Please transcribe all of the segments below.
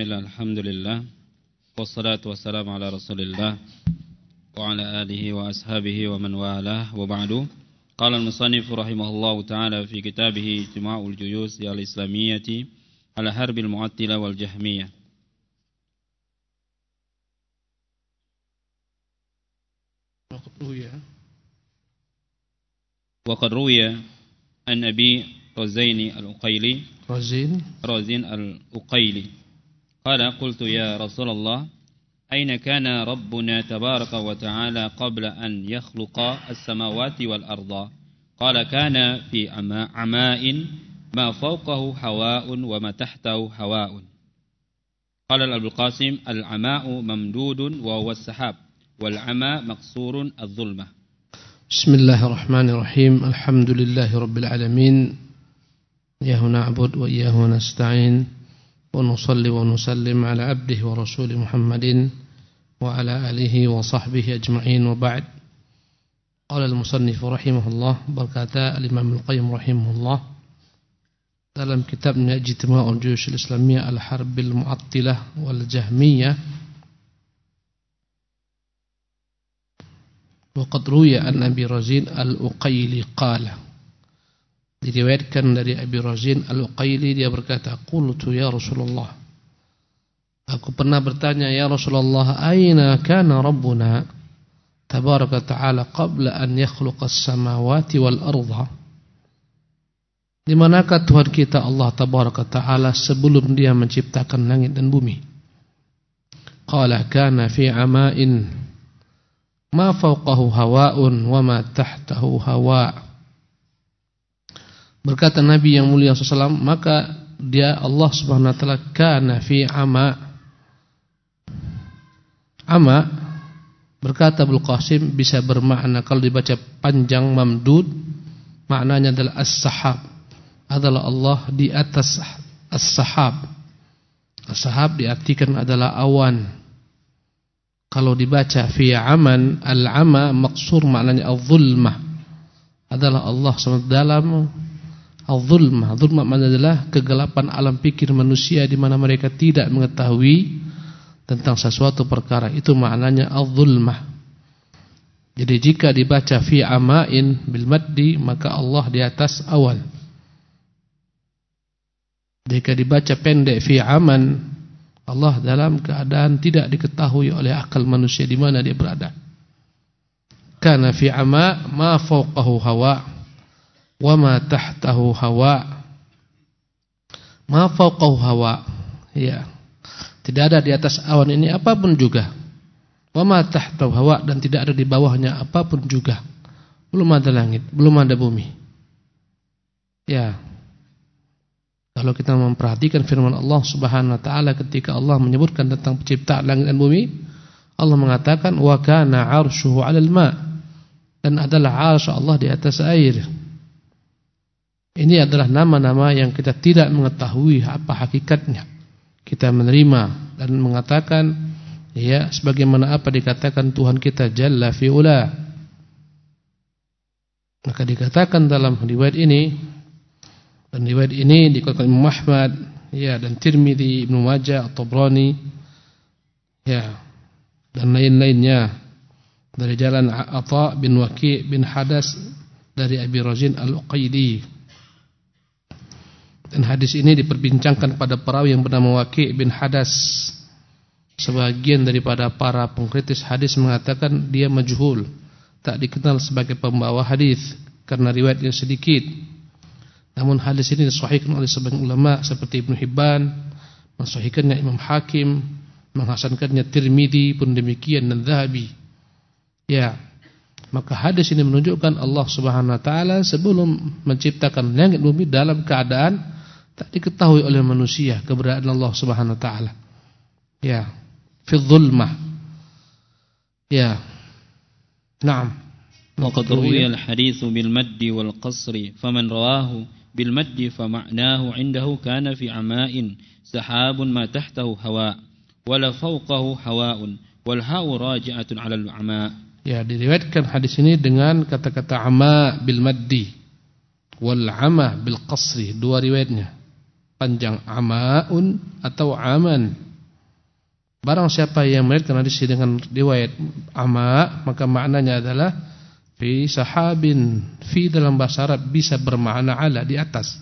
بسم الله الحمد لله والصلاة والسلام على رسول الله وعلى آله وأصحابه ومن والاه وبعد قال المصنف رحمه الله تعالى في كتابه اجتماع الجيوش الإسلامية على حرب المعطلة والجهمية وقد روي عن أبي رزين الأقيلي رزين رزين الأقيلي قال قلت يا رسول الله أين كان ربنا تبارك وتعالى قبل أن يخلق السماوات والأرض؟ قال كان في عماء ما فوقه هواء وما تحته هواء قال أبو القاسم العماء ممدود وهو السحاب والعمى مقصور الظلمة. بسم الله الرحمن الرحيم الحمد لله رب العالمين إياه نعبد وإياه نستعين. ونصلي ونسلم على عبده ورسوله محمد وعلى آله وصحبه أجمعين وبعد. قال المصنف رحمه الله berkata الإمام القيم رحمه الله dalam kitabnya Ijtima'ul Juyush Al-Islamiyah Al-Harbil Mu'attilah wal Jahmiyah وقد روي عن أبي رزين الأقيلي قال Diriwayatkan dari Abi Razin Al-Uqaili dia berkata, "Qultu ya Rasulullah." Aku pernah bertanya, "Ya Rasulullah, aina kana Rabbuna tabaraka ta'ala qabla an yakhluqa as-samawati wal arda?" Di manakah Tuhan kita Allah tabaraka ta'ala sebelum Dia menciptakan langit dan bumi? Qala kana fi ama'in ma fawqahu hawa'un wa ma tahtahu hawa'. Berkata Nabi yang mulia SAW Maka dia Allah subhanahu wa ta'ala Kana fi ama. Ama Berkata Abdul Qasim Bisa bermakna kalau dibaca panjang mamdud Maknanya adalah as-sahab. Adalah Allah di atas as-sahab. As-sahab diartikan adalah awan. Kalau dibaca fi aman Al-ama maksur maknanya al-zulmah. Adalah Allah SWT dalam Al-zulmah Zulmah adalah kegelapan alam pikir manusia di mana mereka tidak mengetahui tentang sesuatu perkara. Itu maknanya al-zulmah. Jadi jika dibaca fi ama'in bil maddi maka Allah di atas awal. Jika dibaca pendek fi aman Allah dalam keadaan tidak diketahui oleh akal manusia di mana dia berada. Karena fi ama ma fawqahu hawa' wa ma tahtahu hawa ma fawqahu hawa ya. Tidak ada di atas awan ini apa pun juga. wa ma tahtahu hawa dan tidak ada di bawahnya apa pun juga. Belum ada langit belum ada bumi. Ya. Kalau kita memperhatikan firman Allah Subhanahu wa taala ketika Allah menyebutkan tentang penciptaan langit dan bumi Allah mengatakan wa kana 'arshuhu 'alal ma' dan adalah 'arsy Allah di atas air ini adalah nama-nama yang kita tidak mengetahui apa hakikatnya. Kita menerima dan mengatakan ya sebagaimana apa dikatakan Tuhan kita Jalla fi'ula. Maka dikatakan dalam riwayat ini dan riwayat ini dikatakan Imam Ahmad ya dan Tirmizi, Ibnu Majah, At-Tabrani ya dan lain-lainnya dari jalan Atha bin Waqi' bin Hadas dari Abi Razin Al-Uqaidi dan hadis ini diperbincangkan pada perawi yang bernama Waqi' bin Hadas. Sebagian daripada para pengkritis hadis mengatakan dia majhul, tak dikenal sebagai pembawa hadis karena riwayatnya sedikit. Namun hadis ini disahihkan oleh sebagian ulama seperti Ibnu Hibban, mensahihkannya Imam Hakim, menghasankannya Tirmizi pun demikian dan Zahabi. Ya, maka hadis ini menunjukkan Allah Subhanahu wa taala sebelum menciptakan langit bumi dalam keadaan tak diketahui oleh manusia keberadaan Allah Subhanahu wa taala. Ya, fi dhulmah. Ya. Naam. وقد روي الحديث بالمد والقصر فمن رواه بالمد فمعناه عنده كان في عماء سحاب ما تحته هواء ولا فوقه هواء والهاء راجعة على العماء Ya diriwayatkan hadis ini dengan kata-kata ama bil maddi wal ama bil qasri dua riwayatnya panjang amaun atau aman. Barang siapa yang meriwayatkan hadis dengan riwayat ama, maka maknanya adalah fi sahabin fi dalam bahasa Arab bisa bermakna ala di atas.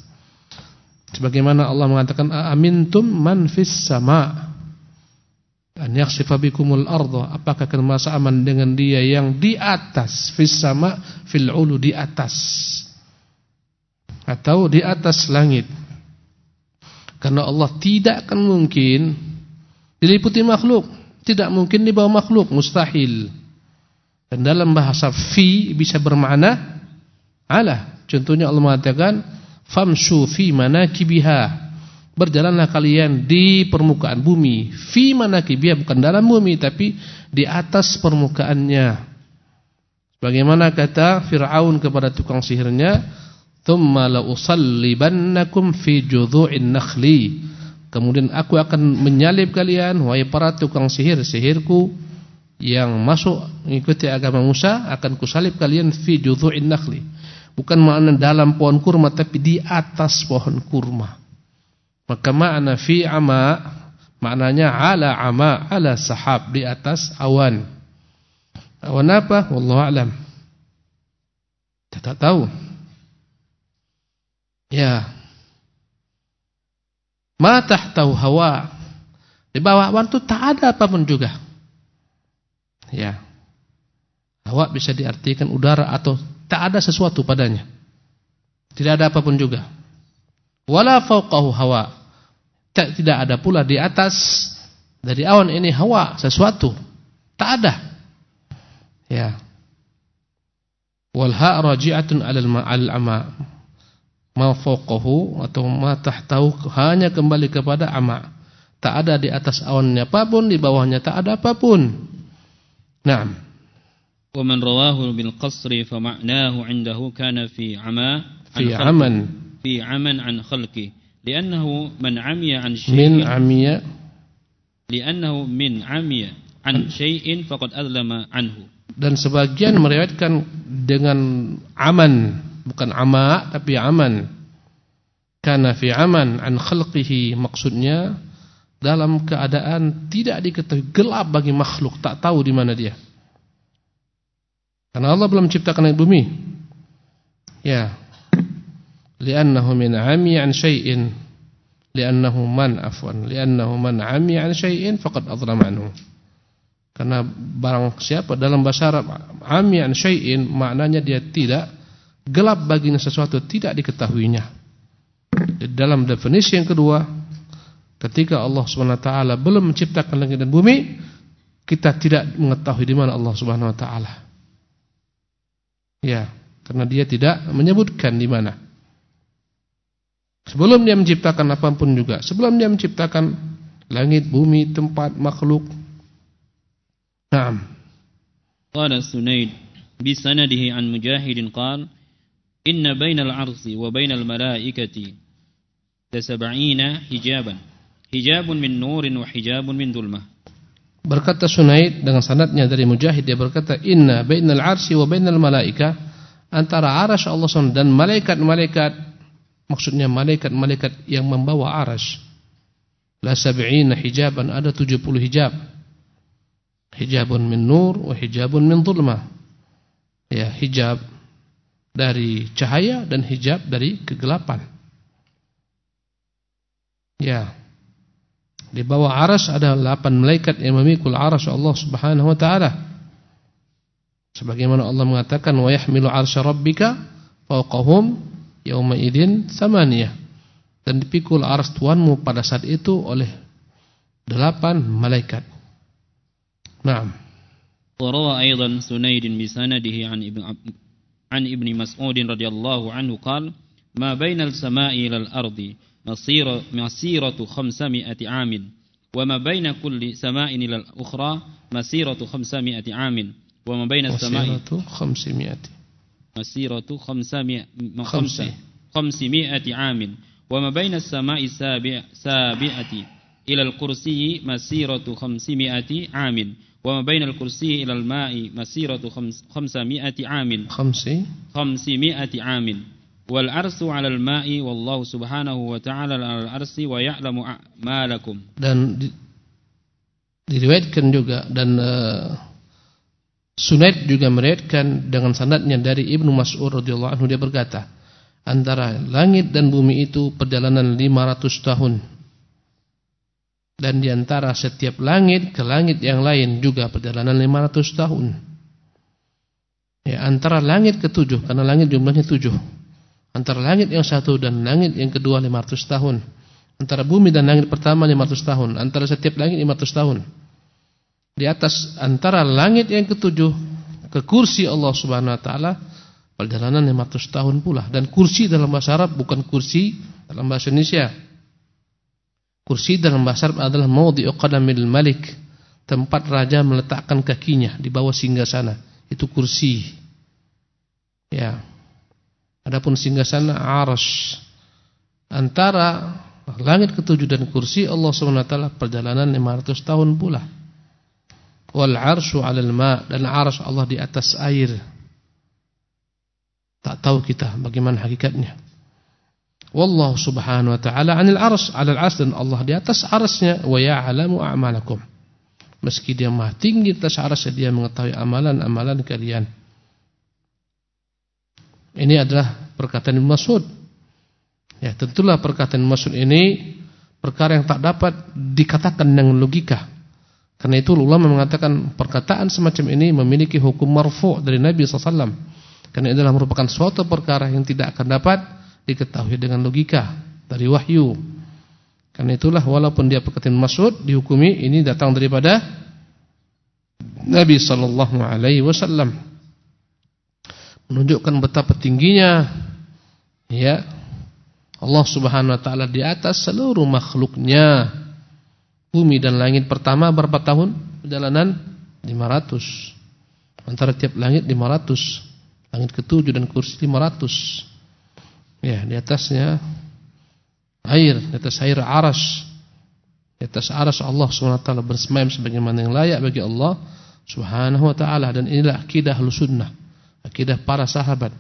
Sebagaimana Allah mengatakan amintum man fis sama. An yakhsifa bikumul arda. Apakah akan merasa aman dengan dia yang di atas? Fis sama fil ulu di atas. Atau di atas langit karena Allah tidak akan mungkin diliputi makhluk tidak mungkin di bawah makhluk mustahil dan dalam bahasa fi bisa bermakna ala. Contohnya Allah mengatakan famshu fi manakibiha. Berjalanlah kalian di permukaan bumi. Fi manakibiha bukan dalam bumi tapi di atas permukaannya. Bagaimana kata Fir'aun kepada tukang sihirnya, "Tsumma la usallibannakum fi judhu'in nakhli." Kemudian aku akan menyalib kalian wahai para tukang sihir sihirku yang masuk mengikuti agama Musa akan kusalib kalian fi judhu'in nakhli. Bukan makna dalam pohon kurma tapi di atas pohon kurma. Maka makna fi ama maknanya ala ama ala sahab di atas awan. Awan apa? Wallahu alam. Tak tahu. Ya. Ma tahu hawa. Di bawah awan itu tak ada apa pun juga. Ya. Hawa bisa diartikan udara atau tak ada sesuatu padanya. Tidak ada apa pun juga. Wala fauqahu hawa. Tidak ada pula di atas dari awan ini hawa sesuatu. Tak ada. Ya. Wal ha raji'atun 'alal ma'al ama mafokohu atau matahtahu hanya kembali kepada amak. Tak ada di atas awannya apa pun, di bawahnya tak ada apa pun. Naam. Wa man rawahu bil qasri fa ma'nahu 'indahu kana fi ama fi aman fi aman an khalqi li'annahu man 'amiya an shay'in min 'amiya li'annahu min 'amiya an shay'in faqad adlama anhu. Dan sebagian meriwayatkan dengan aman bukan ama tapi aman. Karena fi aman an khalqihi maksudnya dalam keadaan tidak diketahui gelap bagi makhluk tak tahu di mana dia. Karena Allah belum menciptakan langit bumi. Ya. Li'annahu min 'ami 'an syai'in. Li'annahu man afwan. Li'annahu man 'ami 'an syai'in faqad anhu. Karena barang siapa dalam bahasa Arab 'ami 'an syai'in maknanya dia tidak gelap baginya sesuatu tidak diketahuinya dalam definisi yang kedua Ketika Allah Subhanahu wa taala belum menciptakan langit dan bumi, kita tidak mengetahui di mana Allah Subhanahu wa taala. Ya, karena dia tidak menyebutkan di mana. Sebelum dia menciptakan apa pun juga, sebelum dia menciptakan langit, bumi, tempat, makhluk. Naam. Qala Sunaid bi sanadihi an Mujahid qala inna bainal 'arsy wa bainal malaikati 70 hijaban hijabun min nurin wa hijabun min dhulmah. Berkata Sunaid dengan sanadnya dari Mujahid dia berkata inna bainal arsy wa bainal malaika. Antara arasy Allah SWT dan malaikat-malaikat maksudnya malaikat-malaikat yang membawa arasy la sab'ina hijaban ada 70 hijab. Hijabun min nur wa hijabun min dhulmah. Ya hijab dari cahaya dan hijab dari kegelapan ya di bawah aras ada 8 malaikat yang memikul aras Allah Subhanahu wa taala. Sebagaimana Allah mengatakan wa yahmilu arsy rabbika fawqahum yauma idzin samaniyah. Dan dipikul aras Tuhanmu pada saat itu oleh 8 malaikat. Naam. وروى أيضا سنيد بسنده عن ابن عن ابن مسعود رضي الله عنه قال ما بين السماء إلى الأرض مسيرة, مسيرة خمسمائة عام وما بين كل سماء إلى الأخرى مسيرة خمسمائة عام وما بين السماء مسيرة خمسمائة. مسيرة خمسمائة خمسمائة عام وما بين السماء السابع ilal kursi masiratu khamsimi'ati amin wa ma bainal ila ilal ma'i masiratu khamsami'ati amin khamsi? Khamsimi'ati amin wal arsu 'alal ma'i wallahu subhanahu wa ta'ala 'alal arsi wa ya'lamu a'malakum dan diriwayatkan juga dan eh, uh, sunat juga meriwayatkan dengan sanadnya dari Ibnu Mas'ud radhiyallahu anhu dia berkata antara langit dan bumi itu perjalanan 500 tahun. Dan di antara setiap langit ke langit yang lain juga perjalanan 500 tahun. Ya, antara langit ketujuh karena langit jumlahnya tujuh. Antara langit yang satu dan langit yang kedua 500 tahun. Antara bumi dan langit pertama 500 tahun. Antara setiap langit 500 tahun di atas antara langit yang ketujuh ke kursi Allah Subhanahu wa taala perjalanan 500 tahun pula dan kursi dalam bahasa Arab bukan kursi dalam bahasa Indonesia. Kursi dalam bahasa Arab adalah maudhi'u qadamil malik, tempat raja meletakkan kakinya di bawah singgasana. Itu kursi. Ya. Adapun singgasana arsy. Antara langit ketujuh dan kursi Allah taala perjalanan 500 tahun pula wal arsyu 'alal ma dan arsy Allah di atas air. Tak tahu kita bagaimana hakikatnya. Wallahu subhanahu wa ta'ala 'anil arsy 'alal arsy dan Allah di atas arsy-Nya wa ya'lamu a'malakum. Meski dia Maha tinggi atas arsy dia mengetahui amalan-amalan kalian. Ini adalah perkataan Ibnu Mas'ud. Ya, tentulah perkataan Mas'ud ini perkara yang tak dapat dikatakan dengan logika. Karena itu ulama mengatakan perkataan semacam ini memiliki hukum marfu' dari Nabi SAW. Karena itu adalah merupakan suatu perkara yang tidak akan dapat diketahui dengan logika dari wahyu. Karena itulah walaupun dia perkataan Mas'ud dihukumi ini datang daripada Nabi sallallahu alaihi wasallam. Menunjukkan betapa tingginya ya Allah Subhanahu wa taala di atas seluruh makhluknya bumi dan langit pertama berapa tahun? Perjalanan 500. Antara tiap langit 500. Langit ketujuh dan kursi 500. Ya, di atasnya air, di atas air aras. Di atas aras Allah SWT bersemayam sebagaimana yang layak bagi Allah Subhanahu wa taala dan inilah akidah Ahlussunnah. Akidah para sahabat.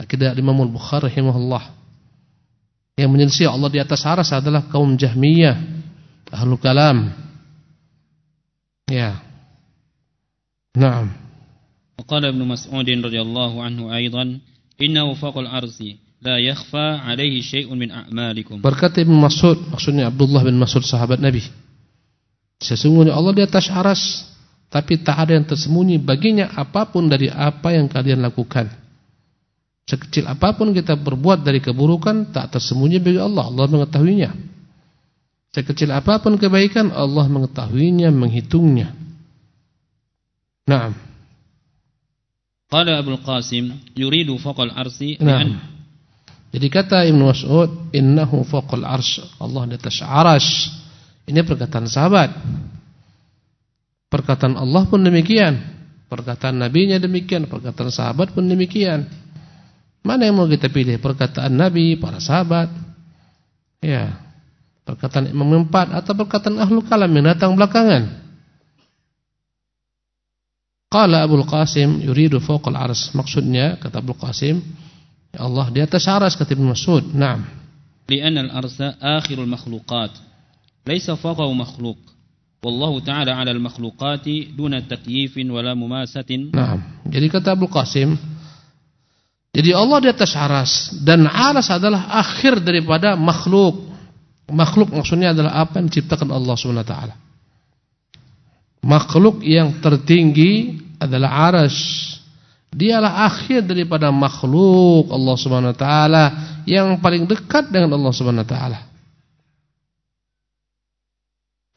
Akidah Imam Al-Bukhari rahimahullah. Yang menyelisih Allah di atas aras adalah kaum Jahmiyah ahlu kalam ya na'am وقال ابن مسعود رضي الله عنه أيضا إنه فوق الأرض La yakhfa alaihi syai'un min a'malikum. Berkata Ibnu Mas'ud, maksudnya Abdullah bin Mas'ud sahabat Nabi. Sesungguhnya Allah di atas aras, tapi tak ada yang tersembunyi baginya apa pun dari apa yang kalian lakukan. Sekecil apa pun kita berbuat dari keburukan tak tersembunyi bagi Allah, Allah mengetahuinya. Sekecil apa pun kebaikan Allah mengetahuinya, menghitungnya. Naam. Qala Abu Qasim yuridu faqal arsi. Naam. Jadi kata Ibnu Mas'ud, innahu faqal arsy. Allah di atas. Ini perkataan sahabat. Perkataan Allah pun demikian. Perkataan nabinya demikian, perkataan sahabat pun demikian. Mana yang mau kita pilih? Perkataan nabi, para sahabat. Ya. Perkataan Imam Empat atau perkataan Ahlul Kalam yang datang belakangan. Qala Abu Qasim yuridu fawqal ars. Maksudnya kata Abu Qasim ya Allah di atas aras kata Ibnu Mas'ud. Naam. Li'anna al-arsa akhirul makhluqat. Laisa fawqahu makhluq. Wallahu ta'ala 'ala al-makhluqati duna takyifin wala mumasatin. Naam. Jadi kata Abu Qasim jadi Allah di atas aras dan aras adalah akhir daripada makhluk. Makhluk maksudnya adalah apa yang diciptakan Allah Subhanahu wa taala. Makhluk yang tertinggi adalah aras. Dialah akhir daripada makhluk Allah Subhanahu wa taala yang paling dekat dengan Allah Subhanahu wa taala.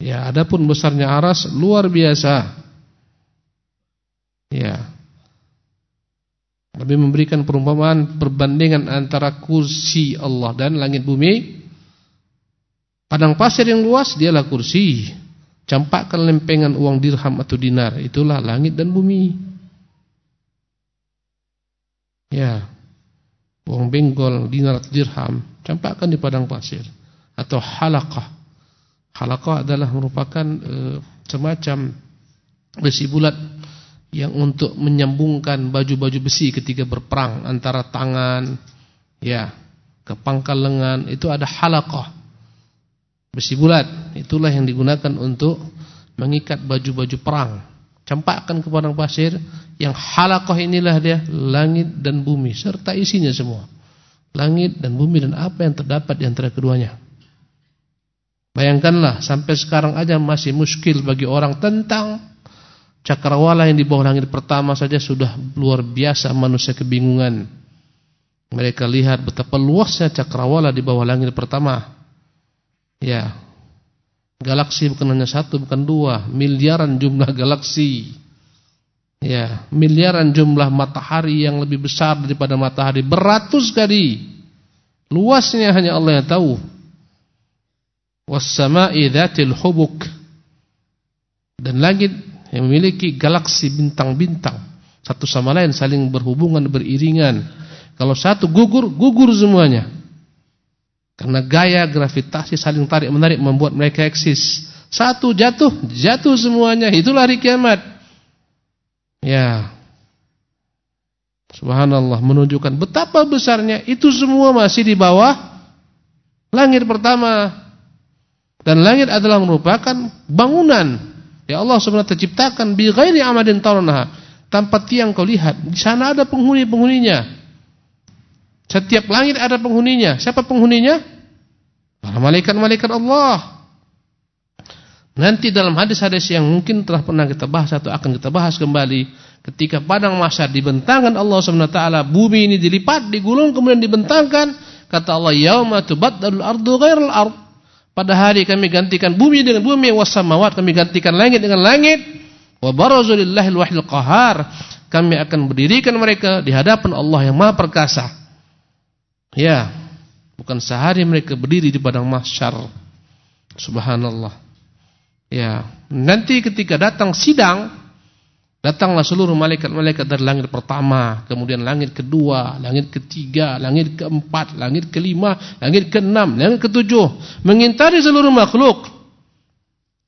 Ya, adapun besarnya aras luar biasa. Ya. Lebih memberikan perumpamaan perbandingan antara kursi Allah dan langit bumi Padang pasir yang luas dialah kursi. Campakkan lempengan uang dirham atau dinar. Itulah langit dan bumi. Ya. Uang benggol, dinar dirham. Campakkan di padang pasir. Atau halakah. Halakah adalah merupakan e, semacam besi bulat yang untuk menyambungkan baju-baju besi ketika berperang antara tangan ya ke pangkal lengan itu ada halakah besi bulat itulah yang digunakan untuk mengikat baju-baju perang. Campakkan ke padang pasir yang halakoh inilah dia langit dan bumi serta isinya semua. Langit dan bumi dan apa yang terdapat di antara keduanya. Bayangkanlah sampai sekarang aja masih muskil bagi orang tentang cakrawala yang di bawah langit pertama saja sudah luar biasa manusia kebingungan. Mereka lihat betapa luasnya cakrawala di bawah langit pertama. Ya, Galaksi bukan hanya satu, bukan dua, miliaran jumlah galaksi. Ya, miliaran jumlah matahari yang lebih besar daripada matahari beratus kali. Luasnya hanya Allah yang tahu. Was-sama'i dzatil hubuk. Dan langit yang memiliki galaksi bintang-bintang satu sama lain saling berhubungan beriringan. Kalau satu gugur, gugur semuanya. Karena gaya gravitasi saling tarik menarik membuat mereka eksis. Satu jatuh, jatuh semuanya. Itulah hari kiamat. Ya. Subhanallah menunjukkan betapa besarnya itu semua masih di bawah langit pertama. Dan langit adalah merupakan bangunan. Ya Allah SWT terciptakan bi ghairi amadin tarawnaha. Tanpa tiang kau lihat. Di sana ada penghuni-penghuninya. Setiap langit ada penghuninya. Siapa penghuninya? Malaikat-malaikat Allah. Nanti dalam hadis-hadis yang mungkin telah pernah kita bahas atau akan kita bahas kembali, ketika padang mahsyar dibentangkan Allah SWT, bumi ini dilipat, digulung kemudian dibentangkan, kata Allah, "Yauma tubaddalul ardu ghairal ard." Pada hari kami gantikan bumi dengan bumi, wasamawat kami gantikan langit dengan langit, wa barazu wahil qahar. Kami akan berdirikan mereka di hadapan Allah yang Maha Perkasa. Ya, bukan sehari mereka berdiri di padang mahsyar. Subhanallah. Ya, nanti ketika datang sidang, datanglah seluruh malaikat-malaikat dari langit pertama, kemudian langit kedua, langit ketiga, langit keempat, langit kelima, langit keenam, langit ketujuh, mengintari seluruh makhluk.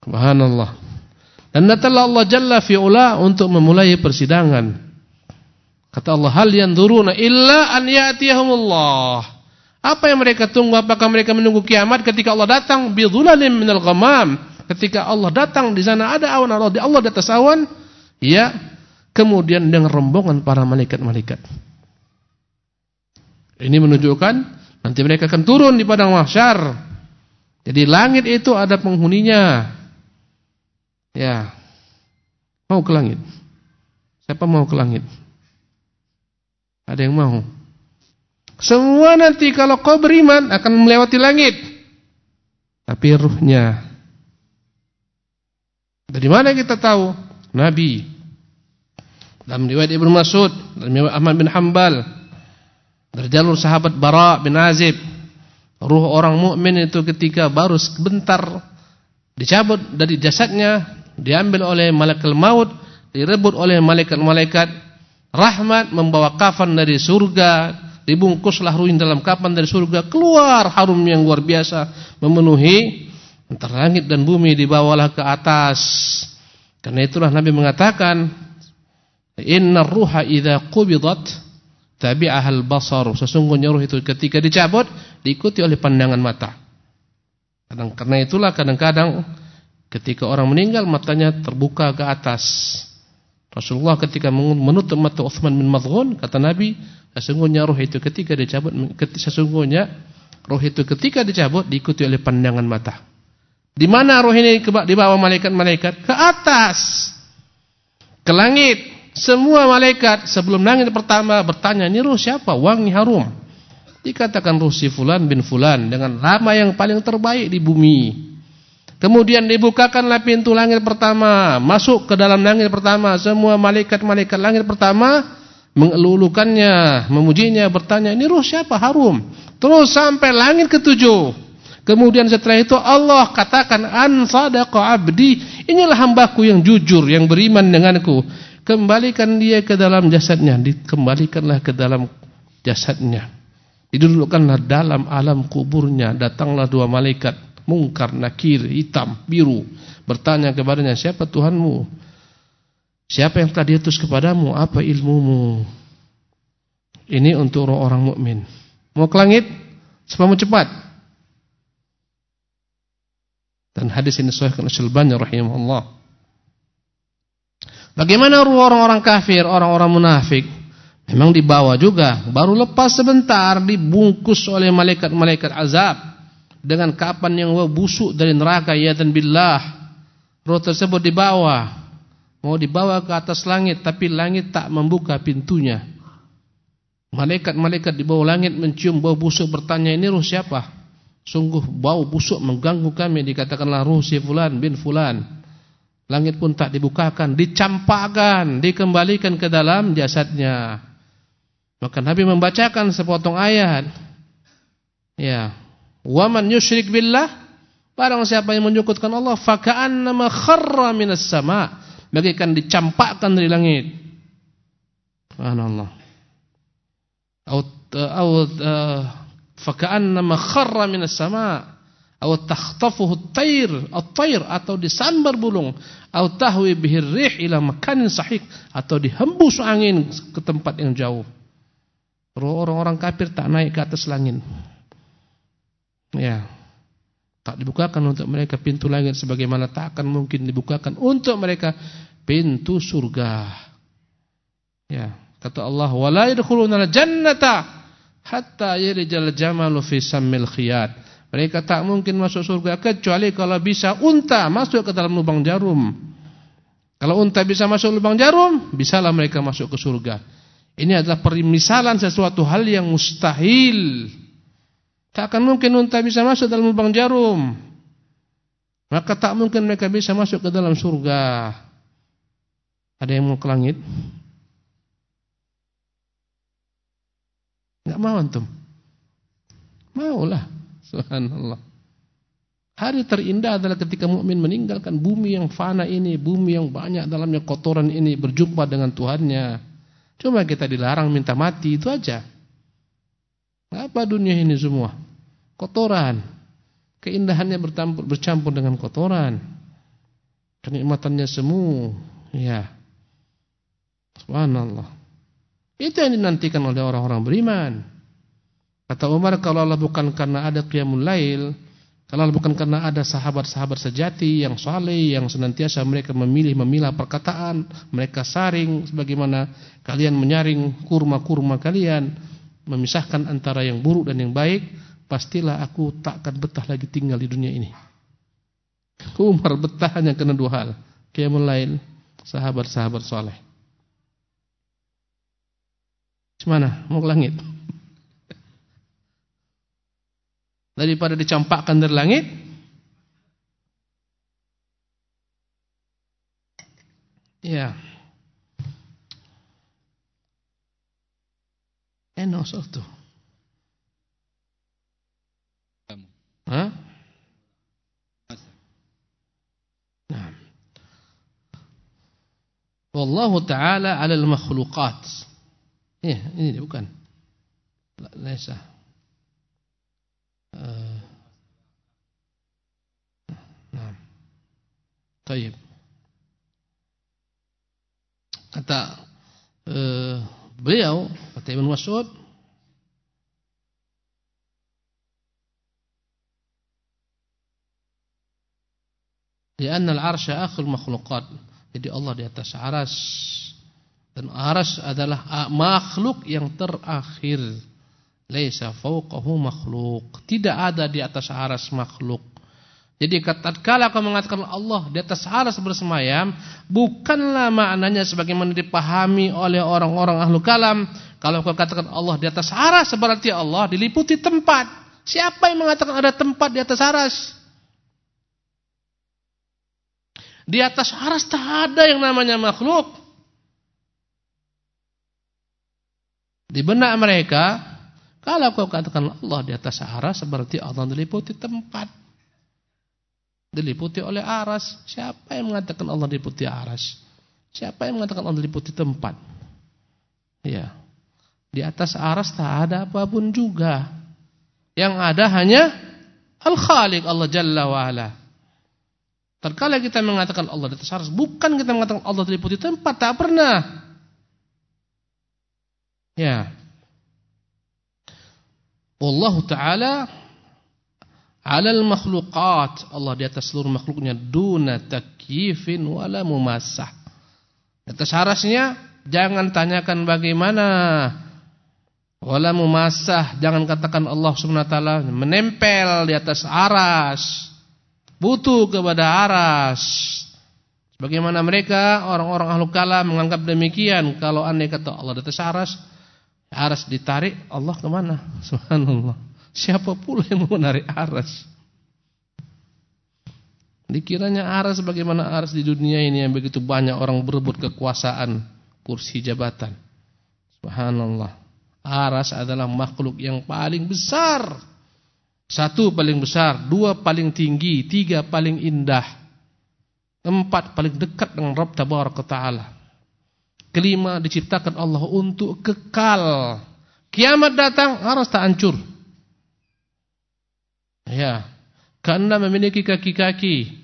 Subhanallah. Dan datanglah Allah Jalla fi'ula untuk memulai persidangan. Kata Allah, hal yang yanzuruna illa an ya'tiyahumullah. Apa yang mereka tunggu? Apakah mereka menunggu kiamat ketika Allah datang bi dhulalim minal ghamam? Ketika Allah datang di sana ada awan Allah, di Allah di atas awan, ya. Kemudian dengan rombongan para malaikat-malaikat. Ini menunjukkan nanti mereka akan turun di padang mahsyar. Jadi langit itu ada penghuninya. Ya. Mau ke langit. Siapa mau ke langit? Ada yang mau? Semua nanti kalau kau beriman akan melewati langit. Tapi ruhnya. Dari mana kita tahu? Nabi. Dalam riwayat Ibnu Mas'ud, dalam riwayat Ahmad bin Hanbal, dari jalur sahabat Bara bin Azib, ruh orang mukmin itu ketika baru sebentar dicabut dari jasadnya, diambil oleh malaikat maut, direbut oleh malaikat-malaikat rahmat membawa kafan dari surga dibungkuslah ruin dalam kafan dari surga keluar harum yang luar biasa memenuhi antara langit dan bumi dibawalah ke atas. Karena itulah Nabi mengatakan inna ruha idza qubidat tabi'aha al-basar sesungguhnya ruh itu ketika dicabut diikuti oleh pandangan mata. Kadang karena itulah kadang-kadang ketika orang meninggal matanya terbuka ke atas. Rasulullah ketika menutup mata Uthman bin Madhun kata Nabi sesungguhnya roh itu ketika dicabut sesungguhnya roh itu ketika dicabut diikuti oleh pandangan mata. Di mana roh ini dibawa malaikat-malaikat? Ke atas. Ke langit. Semua malaikat sebelum langit pertama bertanya ini roh siapa? Wangi harum. Dikatakan roh si fulan bin fulan dengan nama yang paling terbaik di bumi. Kemudian dibukakanlah pintu langit pertama, masuk ke dalam langit pertama, semua malaikat-malaikat langit pertama mengelulukannya, memujinya, bertanya, "Ini roh siapa? Harum." Terus sampai langit ketujuh. Kemudian setelah itu Allah katakan, "An sadaqa 'abdi." Inilah hambaku yang jujur, yang beriman denganku. Kembalikan dia ke dalam jasadnya, dikembalikanlah ke dalam jasadnya. Didudukkanlah dalam alam kuburnya, datanglah dua malaikat mungkar, nakir, hitam, biru. Bertanya kepadanya, siapa Tuhanmu? Siapa yang telah diutus kepadamu? Apa ilmumu? Ini untuk orang mukmin. Mau ke langit? Sepamu cepat. Dan hadis ini sahih oleh Syalbani rahimahullah. Bagaimana orang-orang kafir, orang-orang munafik? Memang dibawa juga, baru lepas sebentar dibungkus oleh malaikat-malaikat azab dengan kapan yang busuk dari neraka ya dan billah. Roh tersebut dibawa, mau dibawa ke atas langit tapi langit tak membuka pintunya. Malaikat-malaikat di bawah langit mencium bau busuk bertanya ini roh siapa? Sungguh bau busuk mengganggu kami Dikatakanlah ruh si fulan bin fulan. Langit pun tak dibukakan Dicampakkan Dikembalikan ke dalam jasadnya. Maka Nabi membacakan sepotong ayat. Ya. Waman yushrik billah? Barang siapa yang menyukutkan Allah Faka'annama kharra minas sama Bagikan dicampakkan dari langit. Subhanallah. Aut, uh, faka'annama kharra minas sama' atau takhtafuhu at-tayr at-tayr atau disambar bulung. Atau tahwi bihi rih ila makanin sahik atau dihembus angin ke tempat yang jauh. Orang-orang kafir tak naik ke atas langit. Ya. Tak dibukakan untuk mereka pintu langit sebagaimana tak akan mungkin dibukakan untuk mereka pintu surga ya kata Allah wala yadkhuluna al-jannata hatta yarijal jamalu fi sammil khiyat. Mereka tak mungkin masuk surga kecuali kalau bisa unta masuk ke dalam lubang jarum. Kalau unta bisa masuk lubang jarum, bisalah mereka masuk ke surga. Ini adalah permisalan sesuatu hal yang mustahil. Tak akan mungkin unta bisa masuk dalam lubang jarum. Maka tak mungkin mereka bisa masuk ke dalam surga. Ada yang mau ke langit? Enggak mau antum? Maulah. Subhanallah. Hari terindah adalah ketika mukmin meninggalkan bumi yang fana ini, bumi yang banyak dalamnya kotoran ini berjumpa dengan Tuhannya. Cuma kita dilarang minta mati itu aja. Apa dunia ini semua? Kotoran. Keindahannya bercampur, bercampur dengan kotoran. Kenikmatannya semu. Ya. Subhanallah. Itu yang dinantikan oleh orang-orang beriman. Kata Umar, kalau Allah bukan karena ada qiyamul lail, kalau Allah bukan karena ada sahabat-sahabat sejati yang saleh, yang senantiasa mereka memilih memilah perkataan, mereka saring sebagaimana kalian menyaring kurma-kurma kalian, memisahkan antara yang buruk dan yang baik, pastilah aku tak akan betah lagi tinggal di dunia ini. Umar betah hanya kena dua hal, qiyamul lail, sahabat-sahabat saleh. Mana? Mau ke langit. Daripada dicampakkan dari langit. Ya. Enak suatu. Hah? Nah. Wallahu ta'ala 'ala al-makhluqat. Iya, ini bukan. Laisa. Uh, nah. Tayyib. Kata uh, beliau, kata Ibn Mas'ud, Lianna al-arsya akhul makhluqat. Jadi Allah di atas aras dan aras adalah makhluk yang terakhir. Laisa fauqahu makhluk. Tidak ada di atas aras makhluk. Jadi tatkala kau mengatakan Allah di atas aras bersemayam, bukanlah maknanya sebagaimana dipahami oleh orang-orang ahlu kalam. Kalau kau katakan Allah di atas aras berarti Allah diliputi tempat. Siapa yang mengatakan ada tempat di atas aras? Di atas aras tak ada yang namanya makhluk. Di benak mereka, kalau kau katakan Allah di atas aras, berarti Allah diliputi tempat. Diliputi oleh aras. Siapa yang mengatakan Allah diliputi aras? Siapa yang mengatakan Allah diliputi tempat? Ya. Di atas aras tak ada apa pun juga. Yang ada hanya Al-Khaliq Allah Jalla wa'ala. Terkala kita mengatakan Allah di atas aras, bukan kita mengatakan Allah diliputi tempat, tak pernah. Ya. Allah taala 'alal makhluqat. Allah di atas seluruh makhluknya duna takyifin wala mumassah. Atas arasnya jangan tanyakan bagaimana. Wala mumassah jangan katakan Allah Subhanahu wa taala menempel di atas aras. Butuh kepada aras. Bagaimana mereka orang-orang ahlu kalam menganggap demikian. Kalau andai kata Allah di atas aras aras ditarik Allah ke mana? Subhanallah. Siapa pula yang mau menarik aras? Dikiranya aras bagaimana aras di dunia ini yang begitu banyak orang berebut kekuasaan kursi jabatan. Subhanallah. Aras adalah makhluk yang paling besar. Satu paling besar dua paling tinggi tiga paling indah. Empat paling dekat dengan Rabb Tabaraka Ta'ala. Kelima diciptakan Allah untuk kekal. Kiamat datang harus tak hancur. Ya. Karena memiliki kaki-kaki.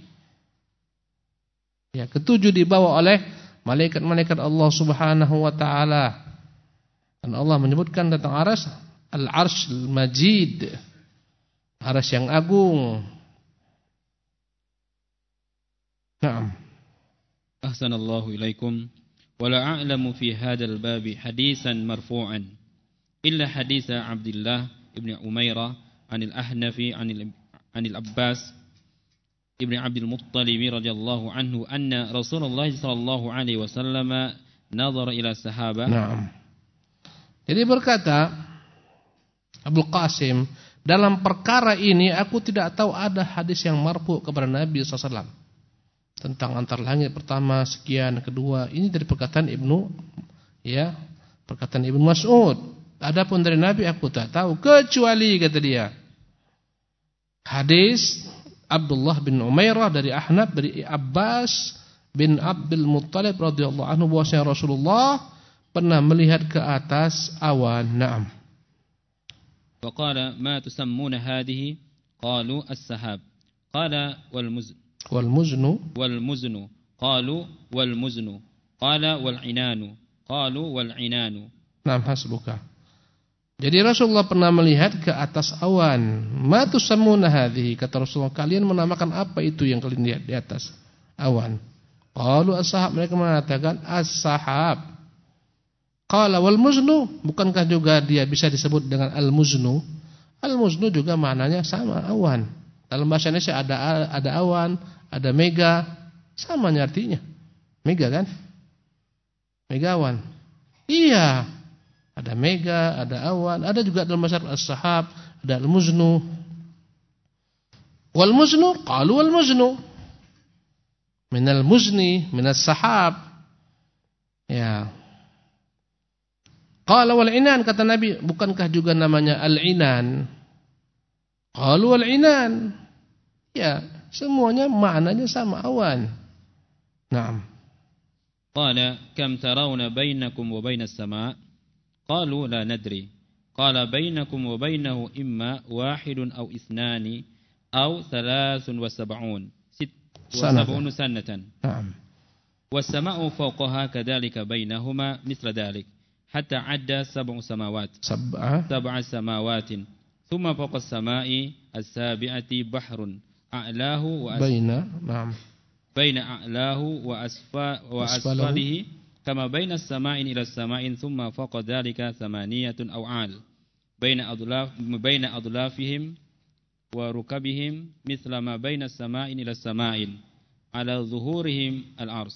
Ya, ketujuh dibawa oleh malaikat-malaikat Allah Subhanahu wa taala. Dan Allah menyebutkan tentang aras Al-Arsh majid, Aras yang agung Naam Ahsanallahu ilaikum ولا أعلم في هذا الباب حديثا مرفوعا إلا حديث عبد الله بن عميرة عن الأحنف عن عن العباس ابن عبد المطلب رضي الله عنه أن رسول الله صلى الله عليه وسلم نظر إلى السحابة نعم. Jadi berkata Abu Qasim dalam perkara ini aku tidak tahu ada hadis yang marfu kepada Nabi SAW tentang antar langit pertama sekian kedua ini dari perkataan Ibnu ya perkataan Ibnu Mas'ud adapun dari Nabi aku tak tahu kecuali kata dia hadis Abdullah bin Umairah dari Ahnab dari Abbas bin Abdul Muttalib radhiyallahu anhu bahwasanya Rasulullah pernah melihat ke atas awan na'am وقال ما تسمون هذه قالوا السحاب قال wal muznu wal muznu qalu wal muznu qala wal inanu qalu wal inanu hasbuka jadi Rasulullah pernah melihat ke atas awan. Matu samuna hadhihi kata Rasulullah, kalian menamakan apa itu yang kalian lihat di atas awan? Qalu as-sahab mereka mengatakan as-sahab. Qala wal muznu bukankah juga dia bisa disebut dengan al-muznu? Al-muznu juga maknanya sama awan. Dalam bahasa Indonesia ada ada awan, ada mega, sama artinya. Mega kan? Megawan. Iya. Ada mega, ada awan, ada juga dalam bahasa as-sahab, ada al-muznu. Wal muznu qalu wal muznu. Minal muzni, minas sahab. Ya. Qala wal inan kata Nabi, bukankah juga namanya al-inan? Qalu wal inan. Ya, semuanya maknanya sama awan. Naam. Qala kam tarawna bainakum wa bainas sama' qalu la nadri qala bainakum wa bainahu imma wahidun aw ithnani aw thalathun wa sab'un sit wa sab'un sanatan na'am والسماء فوقها كذلك بينهما مثل ذلك حتى عد سبع سماوات سبع سبع سماوات ثم فوق السماء السابعة بحر أعلاه وأسفله بين نعم. بين أعلاه وأسفل وأسفله. كما بين السماء إلى السماء ثم فوق ذلك ثمانية أوعال بين أضلاف بين أضلافهم وركبهم مثل ما بين السماء إلى السماء على ظهورهم الأرض.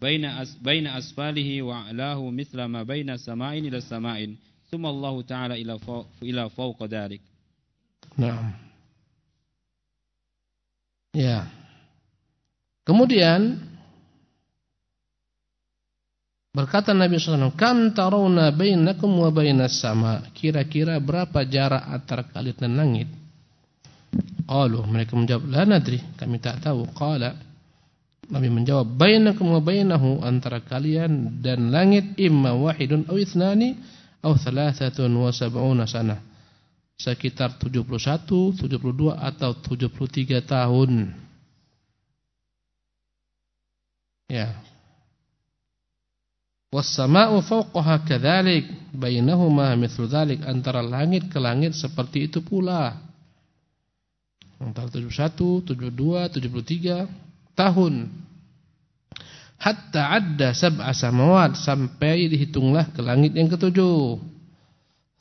بين أس بين أسفله وأعلاه مثل ما بين السماء إلى السماء ثم الله تعالى إلى فوق, إلى فوق ذلك. نعم. Ya. Kemudian berkata Nabi SAW, "Kam tarawna bainakum wa bainas sama?" Kira-kira berapa jarak antara kalian dan langit? Qalu, mereka menjawab, "La nadri." Kami tak tahu. Qala Nabi menjawab, "Bainakum wa bainahu antara kalian dan langit imma wahidun aw ithnani aw thalathatun wa sab'una sanah." Sekitar 71, 72 atau 73 tahun. Ya. Was-sama'u fawqaha kadzalik, bainahuma mithlu dzalik antara langit ke langit seperti itu pula. Antara 71, 72, 73 tahun. Hatta adda sab'a samawat sampai dihitunglah ke langit yang ketujuh.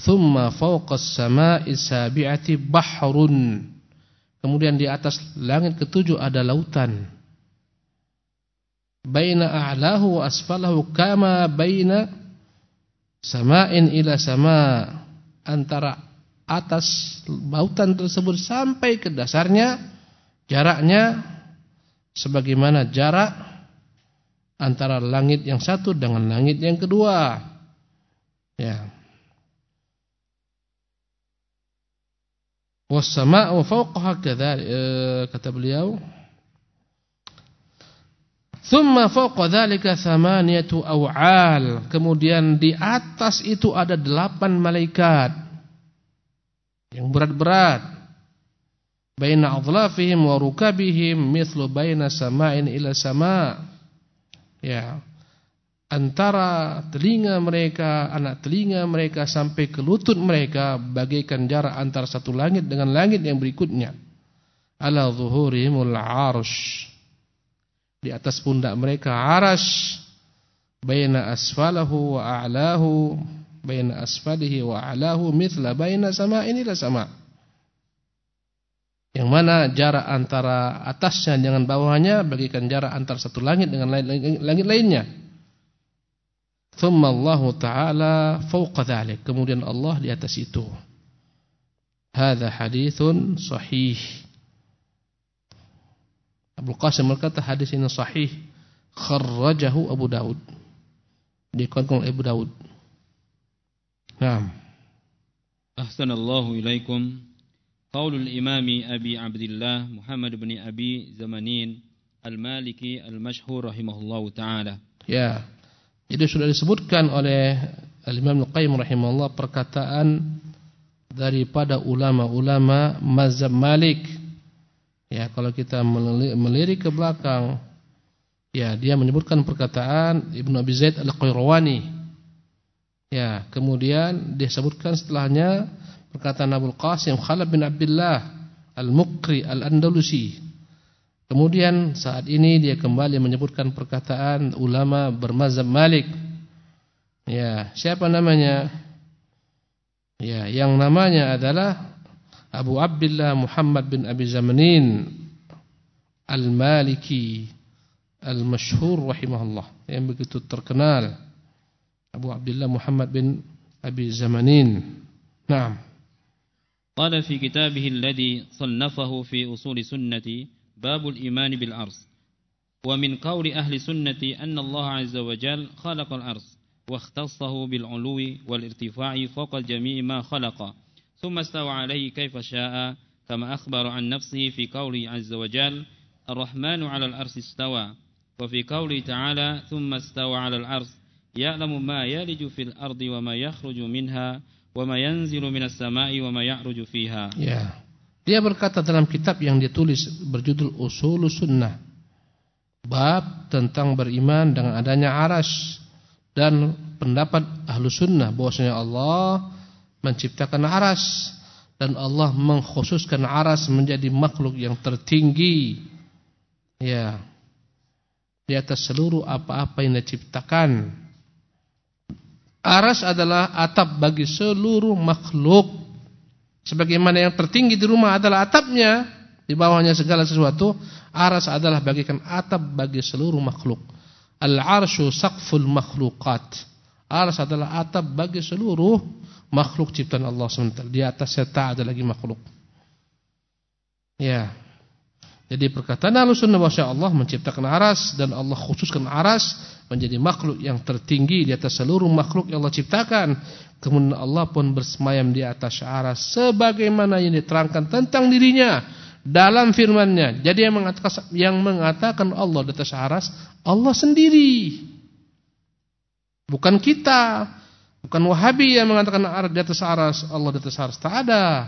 Thumma fawqas sama'i sabi'ati bahrun. Kemudian di atas langit ketujuh ada lautan. Baina a'lahu wa asfalahu kama baina sama'in ila sama' antara atas lautan tersebut sampai ke dasarnya jaraknya sebagaimana jarak antara langit yang satu dengan langit yang kedua. Ya. Was-sama'u fawqaha eh, kata beliau. Thumma fawqa dzalika thamaniyatu aw'al. Kemudian di atas itu ada delapan malaikat yang berat-berat baina adlafihim wa rukabihim mithlu baina sama'in ila sama' ya antara telinga mereka anak telinga mereka sampai ke lutut mereka bagaikan jarak antara satu langit dengan langit yang berikutnya. Ala zuhurihimul arsh. Di atas pundak mereka arash baina asfalahu wa a'lahu. Baina asfalihi wa alahu mithla baina sama'in ila sama' yang mana jarak antara atasnya dengan bawahnya bagikan jarak antara satu langit dengan langit lainnya. Thumma Allah Ta'ala fawqa dhalik. Kemudian Allah di atas itu. Hada hadithun sahih. Abu Qasim berkata hadis ini sahih. Kharrajahu Abu Daud. Dikuatkan oleh Abu Daud. نعم أحسن الله إليكم قول الإمام أبي عبد الله محمد بن أبي زمانين المالكي المشهور رحمه الله تعالى ya jadi sudah disebutkan oleh Al-Imam Al-Qayyim rahimahullah perkataan daripada ulama-ulama mazhab Malik ya kalau kita melirik ke belakang ya dia menyebutkan perkataan Ibnu Abi Zaid Al-Qayrawani Ya, kemudian disebutkan setelahnya perkataan Abu Qasim Khalid bin Abdullah Al-Mukri Al-Andalusi. Kemudian saat ini dia kembali menyebutkan perkataan ulama bermazhab Malik. Ya, siapa namanya? Ya, yang namanya adalah Abu Abdullah Muhammad bin Abi Zamanin Al-Maliki Al-Mashhur rahimahullah yang begitu terkenal Abu Abdullah Muhammad bin Abi Zamanin. Naam. Qala fi kitabih alladhi sannafahu fi usul sunnati باب الإيمان بالأرض ومن قول أهل السنة أن الله عز وجل خلق الأرض واختصه بالعلو والارتفاع فوق جميع ما خلق ثم استوى عليه كيف شاء كما أخبر عن نفسه في قوله عز وجل الرحمن على الأرض استوى وفي قوله تعالى ثم استوى على الأرض fil ardi wa ma yakhruju minha wa ma yanzilu minas sama'i wa ma ya'ruju fiha. Ya. Dia berkata dalam kitab yang dia tulis berjudul Usul Sunnah. Bab tentang beriman dengan adanya aras dan pendapat ahlu sunnah bahwasanya Allah menciptakan aras dan Allah mengkhususkan aras menjadi makhluk yang tertinggi ya di atas seluruh apa-apa yang diciptakan Aras adalah atap bagi seluruh makhluk. Sebagaimana yang tertinggi di rumah adalah atapnya, di bawahnya segala sesuatu, aras adalah bagikan atap bagi seluruh makhluk. Al-arsyu saqful makhluqat. Aras adalah atap bagi seluruh makhluk ciptaan Allah SWT. Di atasnya tak ada lagi makhluk. Ya. Jadi perkataan Ahlussunnah bahwa Allah menciptakan aras dan Allah khususkan aras menjadi makhluk yang tertinggi di atas seluruh makhluk yang Allah ciptakan. Kemudian Allah pun bersemayam di atas aras sebagaimana yang diterangkan tentang dirinya dalam firman-Nya. Jadi yang mengatakan yang mengatakan Allah di atas aras Allah sendiri. Bukan kita. Bukan Wahabi yang mengatakan di atas aras Allah di atas aras. Tak ada.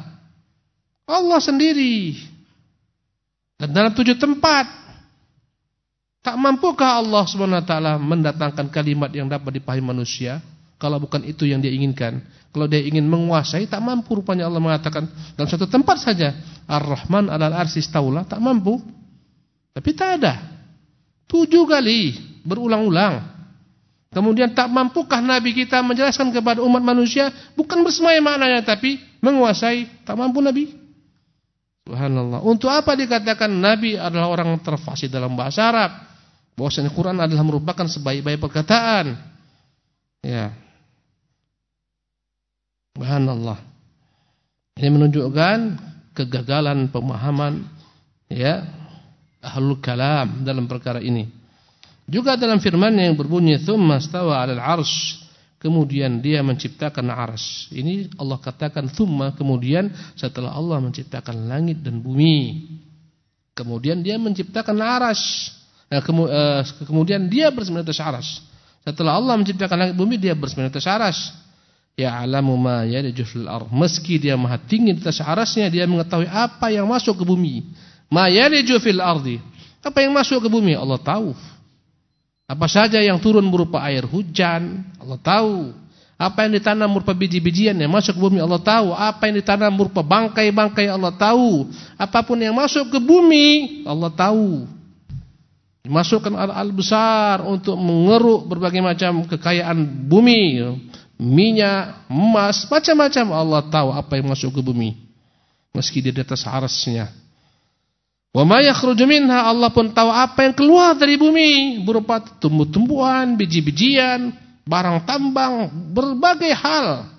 Allah sendiri. Dan dalam tujuh tempat. Tak mampukah Allah SWT mendatangkan kalimat yang dapat dipahami manusia? Kalau bukan itu yang dia inginkan. Kalau dia ingin menguasai, tak mampu rupanya Allah mengatakan dalam satu tempat saja. Ar-Rahman alal arsy istaula? Tak mampu. Tapi tak ada. Tujuh kali berulang-ulang. Kemudian tak mampukah Nabi kita menjelaskan kepada umat manusia bukan bersemai maknanya tapi menguasai tak mampu Nabi. Subhanallah. Untuk apa dikatakan Nabi adalah orang terfasih dalam bahasa Arab? Bahwasanya Quran adalah merupakan sebaik-baik perkataan. Ya. Subhanallah. Ini menunjukkan kegagalan pemahaman ya ahlul kalam dalam perkara ini. Juga dalam firman yang berbunyi tsumma stawa 'alal 'arsy kemudian dia menciptakan arsy. Ini Allah katakan tsumma kemudian setelah Allah menciptakan langit dan bumi. Kemudian dia menciptakan arsy. Nah, eh, kemudian dia bersemayam arsy. Setelah Allah menciptakan langit bumi dia bersemayam atas arsy. Ya alamu ma yaliju fil ardh. Meski dia maha tinggi di atas dia mengetahui apa yang masuk ke bumi. Ma yaliju fil ardi. Apa yang masuk ke bumi Allah tahu. Apa saja yang turun berupa air hujan, Allah tahu. Apa yang ditanam berupa biji-bijian yang masuk ke bumi Allah tahu. Apa yang ditanam berupa bangkai-bangkai Allah tahu. Apa pun yang masuk ke bumi Allah tahu. Dimasukkan al-al besar untuk mengeruk berbagai macam kekayaan bumi. Minyak, emas, macam-macam Allah tahu apa yang masuk ke bumi. Meski dia di atas arasnya. Wa minha Allah pun tahu apa yang keluar dari bumi berupa tumbuh-tumbuhan, biji-bijian, barang tambang, berbagai hal.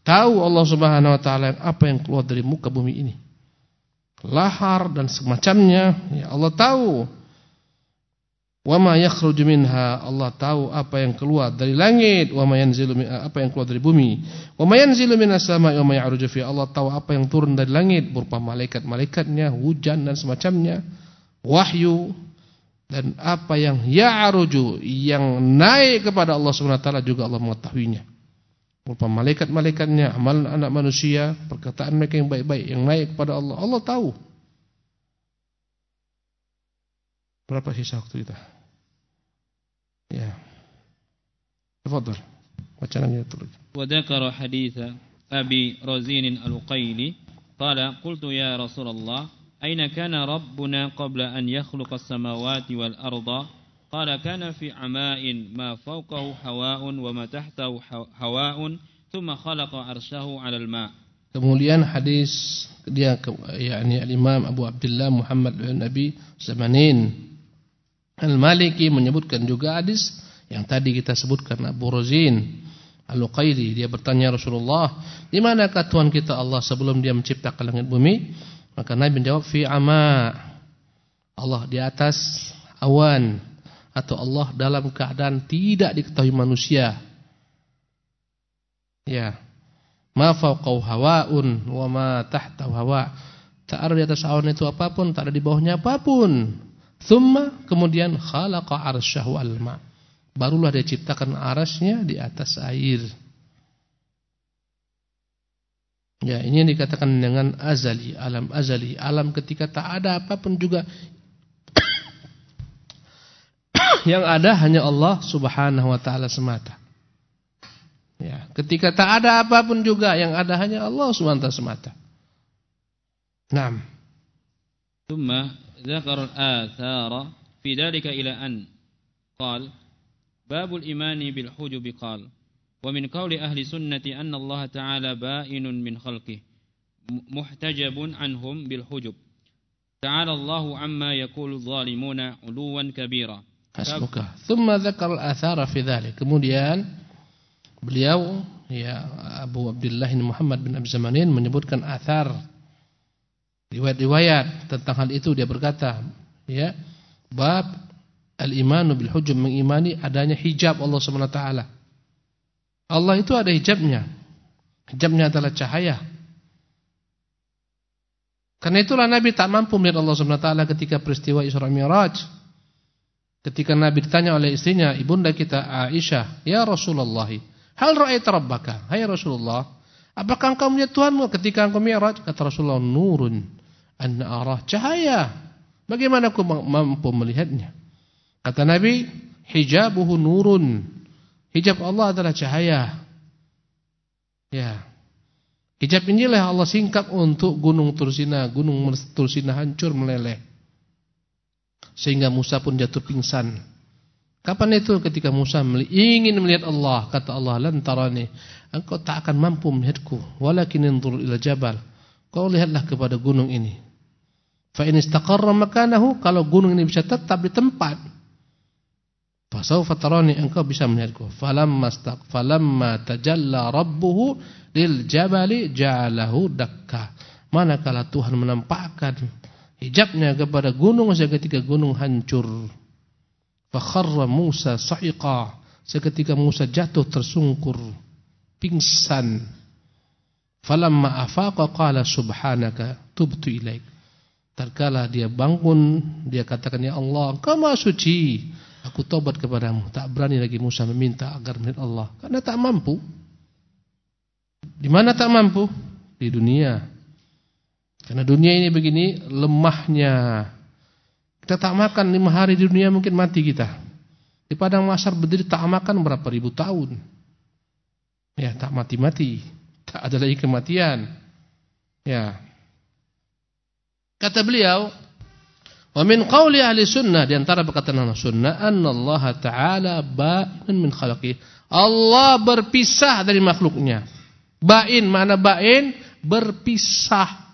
Tahu Allah Subhanahu wa taala apa yang keluar dari muka bumi ini. Lahar dan semacamnya, ya Allah tahu. Wa ma minha Allah tahu apa yang keluar dari langit, wa yanzilu apa yang keluar dari bumi. Wa ma yanzilu minas sama'i fi Allah tahu apa yang turun dari langit berupa malaikat-malaikatnya, hujan dan semacamnya, wahyu dan apa yang ya'ruju yang naik kepada Allah Subhanahu wa taala juga Allah mengetahuinya. Berupa malaikat-malaikatnya, amalan anak manusia, perkataan mereka yang baik-baik yang naik kepada Allah, Allah tahu. Berapa sisa waktu kita? Terus. وذكر حديث أبي رزين الأقيلي قال قلت يا رسول الله أين كان ربنا قبل أن يخلق السماوات والأرض؟ قال كان في عماء ما فوقه هواء وما تحته هواء ثم خلق عرشه على الماء. Kemudian hadis dia yakni al-Imam Abu Abdullah Muhammad bin Abi Zamanin. Al-Maliki menyebutkan juga hadis yang tadi kita sebutkan Abu Razin Al-Uqairi dia bertanya Rasulullah, "Di manakah Tuhan kita Allah sebelum dia menciptakan langit bumi?" Maka Nabi menjawab, "Fi ama." Allah di atas awan atau Allah dalam keadaan tidak diketahui manusia. Ya. Ma fawqahu hawaun wa ma tahtahu hawa. Tak ada di atas awan itu apa pun, tak ada di bawahnya apa pun. Thumma kemudian khalaqa arsyahu al-ma. Barulah dia ciptakan arasnya di atas air. Ya, ini yang dikatakan dengan azali, alam azali, alam ketika tak ada apa pun juga yang ada hanya Allah Subhanahu wa taala semata. Ya, ketika tak ada apa pun juga yang ada hanya Allah Subhanahu wa taala semata. Naam. Thumma ذكر الآثار في ذلك إلى أن قال باب الإيمان بالحجب قال ومن قول أهل سنة أن الله تعالى بائن من خلقه محتجب عنهم بالحجب. تعالى الله عما يقول الظالمون علوا كبيرا. حسبك. ثم ذكر الآثار في ذلك. kemudian beliau ya Abu Abdullah Muhammad bin Abi Zamanin menyebutkan athar riwayat-riwayat tentang hal itu dia berkata ya bab al-imanu bil hujum mengimani adanya hijab Allah Subhanahu taala. Allah itu ada hijabnya. Hijabnya adalah cahaya. Karena itulah Nabi tak mampu melihat Allah Subhanahu taala ketika peristiwa Isra Mi'raj. Ketika Nabi ditanya oleh istrinya ibunda kita Aisyah ya Rasulullah hal ra'aita rabbaka? Hai Rasulullah apakah engkau melihat Tuhanmu ketika engkau Mi'raj? Kata Rasulullah nurun Anna arah cahaya. Bagaimana aku mampu melihatnya? Kata Nabi, hijabuhu nurun. Hijab Allah adalah cahaya. Ya. Hijab inilah Allah singkap untuk gunung Tursina, gunung Tursina hancur meleleh. Sehingga Musa pun jatuh pingsan. Kapan itu ketika Musa ingin melihat Allah, kata Allah, "Lantarani, engkau tak akan mampu melihatku, walakin inzur ila jabal." Kau lihatlah kepada gunung ini. Fa in istaqarra makanahu, kalau gunung ini bisa tetap di tempat, fasawfa tarani engkau bisa melihatku. Falamma staq falamma tajalla rabbuhu lil jabali ja'alahu dakka. Manakala Tuhan menampakkan hijabnya kepada gunung seketika gunung hancur. Fa kharra Musa sa'iqa. Seketika Musa jatuh tersungkur, pingsan. Falamma afaqa qala subhanaka tubtu ilaik. Terkala dia bangun, dia katakan ya Allah, Engkau Maha suci. Aku tobat kepadamu. Tak berani lagi Musa meminta agar melihat Allah karena tak mampu. Di mana tak mampu? Di dunia. Karena dunia ini begini lemahnya. Kita tak makan lima hari di dunia mungkin mati kita. Di padang masar berdiri tak makan berapa ribu tahun. Ya tak mati-mati. Tak ada lagi kematian. Ya Kata beliau, "Wa min qawli ahli sunnah di antara perkataan ahli sunnah anna Allah taala ba'in min khalaqi." Allah berpisah dari makhluknya. Ba'in mana ba'in? Berpisah.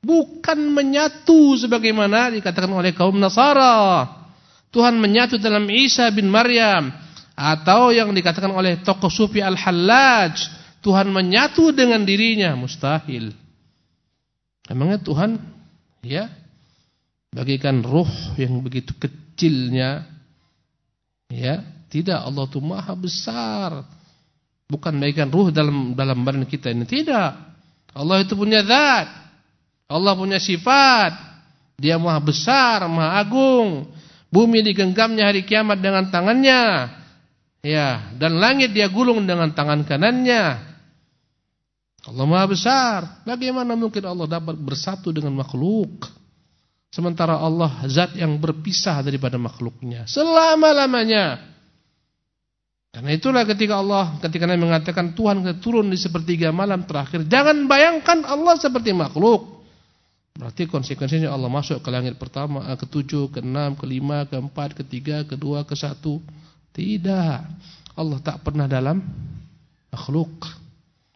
Bukan menyatu sebagaimana dikatakan oleh kaum Nasara. Tuhan menyatu dalam Isa bin Maryam atau yang dikatakan oleh tokoh sufi Al-Hallaj, Tuhan menyatu dengan dirinya, mustahil. Emangnya Tuhan ya bagikan ruh yang begitu kecilnya ya tidak Allah itu maha besar. Bukan bagikan ruh dalam dalam badan kita ini tidak. Allah itu punya zat Allah punya sifat. Dia maha besar maha agung. Bumi digenggamnya hari kiamat dengan tangannya ya dan langit dia gulung dengan tangan kanannya Allah Maha Besar. Bagaimana mungkin Allah dapat bersatu dengan makhluk? Sementara Allah zat yang berpisah daripada makhluknya selama-lamanya. Karena itulah ketika Allah ketika Nabi mengatakan Tuhan turun di sepertiga malam terakhir, jangan bayangkan Allah seperti makhluk. Berarti konsekuensinya Allah masuk ke langit pertama, ke tujuh, ke enam, ke lima, ke empat, ke tiga, ke dua, ke satu. Tidak. Allah tak pernah dalam makhluk.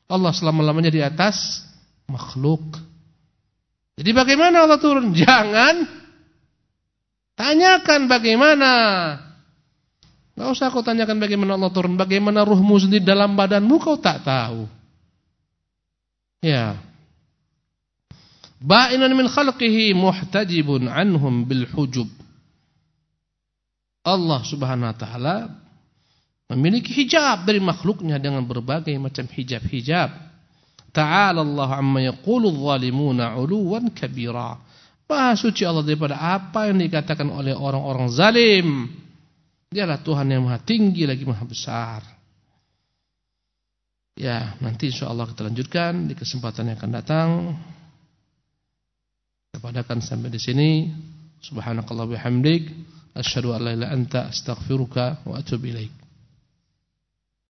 Allah selama-lamanya di atas makhluk. Jadi bagaimana Allah turun? Jangan tanyakan bagaimana. Gak usah kau tanyakan bagaimana Allah turun. Bagaimana ruhmu sendiri dalam badanmu kau tak tahu. Ya. Ba'inan min khalqihi muhtajibun anhum bil hujub. Allah subhanahu wa ta'ala memiliki hijab dari makhluknya dengan berbagai macam hijab-hijab. Ta'ala Allah amma yaqulu adh-dhalimuna 'uluwan kabira. Maha suci Allah daripada apa yang dikatakan oleh orang-orang zalim. Dialah Tuhan yang maha tinggi lagi maha besar. Ya, nanti insyaallah kita lanjutkan di kesempatan yang akan datang. Kita akan sampai di sini. Subhanakallah bihamdik asyhadu an la anta astaghfiruka wa atubu ilaik.